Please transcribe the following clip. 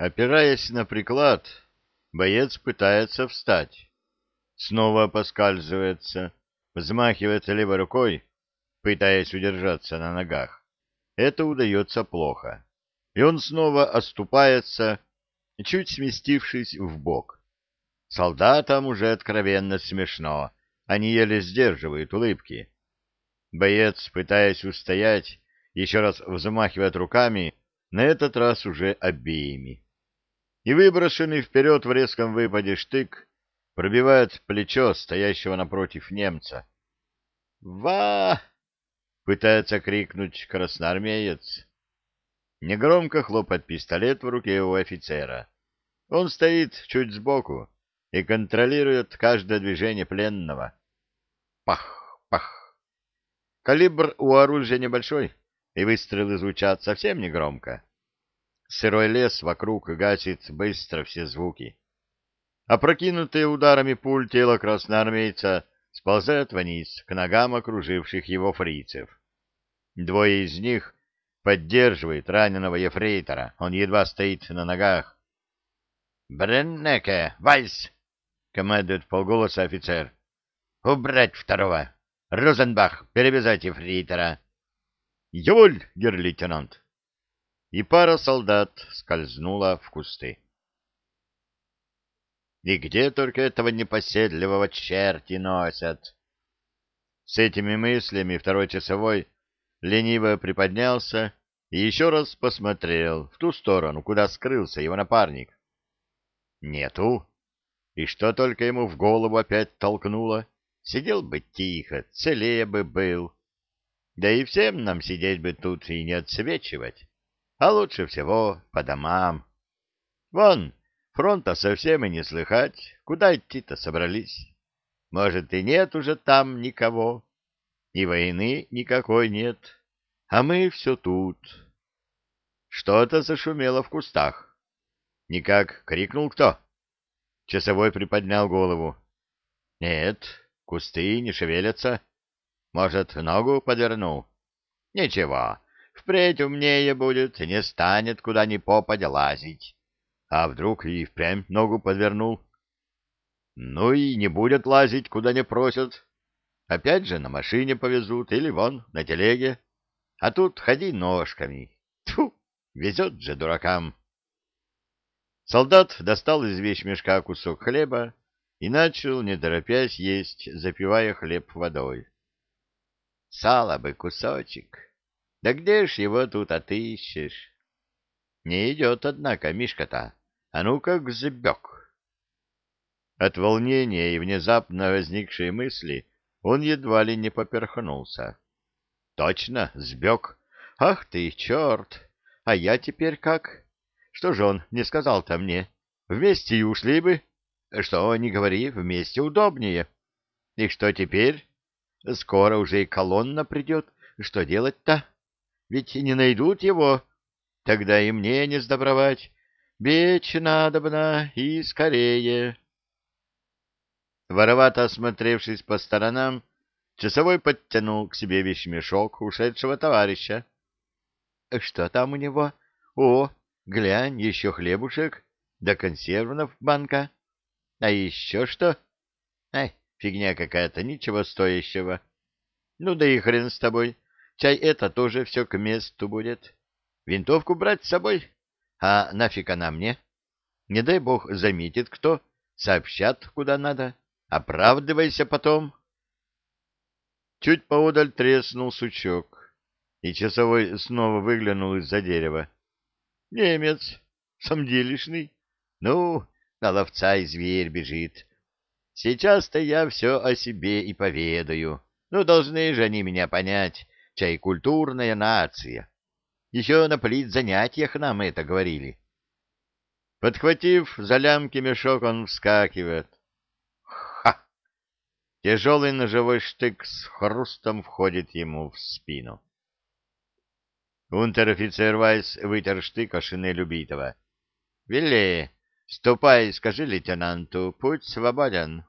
Опираясь на приклад, боец пытается встать. Снова поскальзывается, взмахивает левой рукой, пытаясь удержаться на ногах. Это удается плохо. И он снова оступается, чуть сместившись в бок. Солдатам уже откровенно смешно, они еле сдерживают улыбки. Боец, пытаясь устоять, еще раз взмахивает руками, на этот раз уже обеими и выброшенный вперед в резком выпаде штык пробивает плечо стоящего напротив немца. «Ва!» — пытается крикнуть красноармеец. Негромко хлопает пистолет в руке у офицера. Он стоит чуть сбоку и контролирует каждое движение пленного. Пах, пах. Калибр у оружия небольшой, и выстрелы звучат совсем негромко. Сырой лес вокруг гасит быстро все звуки. Опрокинутые ударами пуль тело красноармейца сползает вниз к ногам окруживших его фрицев. Двое из них поддерживают раненого ефрейтора. Он едва стоит на ногах. «Бреннеке! Вайс!» — командует полголоса офицер. «Убрать второго! Розенбах, перевязать ефрейтора!» «Яволь, гер-лейтенант!» И пара солдат скользнула в кусты. И где только этого непоседливого черти носят? С этими мыслями второй часовой лениво приподнялся и еще раз посмотрел в ту сторону, куда скрылся его напарник. Нету. И что только ему в голову опять толкнуло? Сидел бы тихо, целее бы был. Да и всем нам сидеть бы тут и не отсвечивать а лучше всего по домам. Вон, фронта совсем и не слыхать, куда идти-то собрались. Может, и нет уже там никого, и войны никакой нет, а мы все тут. Что-то зашумело в кустах. Никак крикнул кто? Часовой приподнял голову. Нет, кусты не шевелятся. Может, ногу подвернул? Ничего, Впредь умнее будет, не станет куда ни попадя лазить. А вдруг и впрямь ногу подвернул? Ну и не будет лазить, куда не просят. Опять же на машине повезут или вон на телеге. А тут ходи ножками. Тьфу, везет же дуракам. Солдат достал из вещмешка кусок хлеба и начал, не торопясь, есть, запивая хлеб водой. Сало бы кусочек. Да где ж его тут отыщешь? Не идет, однако, Мишка-то. А ну как сбег. От волнения и внезапно возникшей мысли он едва ли не поперхнулся. Точно, сбег. Ах ты, черт! А я теперь как? Что же он не сказал-то мне? Вместе и ушли бы. Что, не говори, вместе удобнее. И что теперь? Скоро уже и колонна придет. Что делать-то? Ведь не найдут его, тогда и мне не сдобровать. Бечь надобно и скорее. Воровато осмотревшись по сторонам, часовой подтянул к себе вещмешок ушедшего товарища. — Что там у него? О, глянь, еще хлебушек, да консервнов банка. А еще что? Ай, фигня какая-то, ничего стоящего. Ну да и хрен с тобой. Чай это тоже все к месту будет. Винтовку брать с собой? А нафиг она мне? Не дай бог заметит кто, сообщат куда надо. Оправдывайся потом. Чуть поодаль треснул сучок, и часовой снова выглянул из-за дерева. Немец, самделишный. Ну, на ловца и зверь бежит. Сейчас-то я все о себе и поведаю. Ну, должны же они меня понять чай культурная нация. Еще на занятиях нам это говорили. Подхватив за лямки мешок, он вскакивает. Ха! Тяжелый ножевой штык с хрустом входит ему в спину. Унтер-офицер Вайс вытер штык о шинель убитого. — Вилли, ступай, скажи лейтенанту, путь свободен.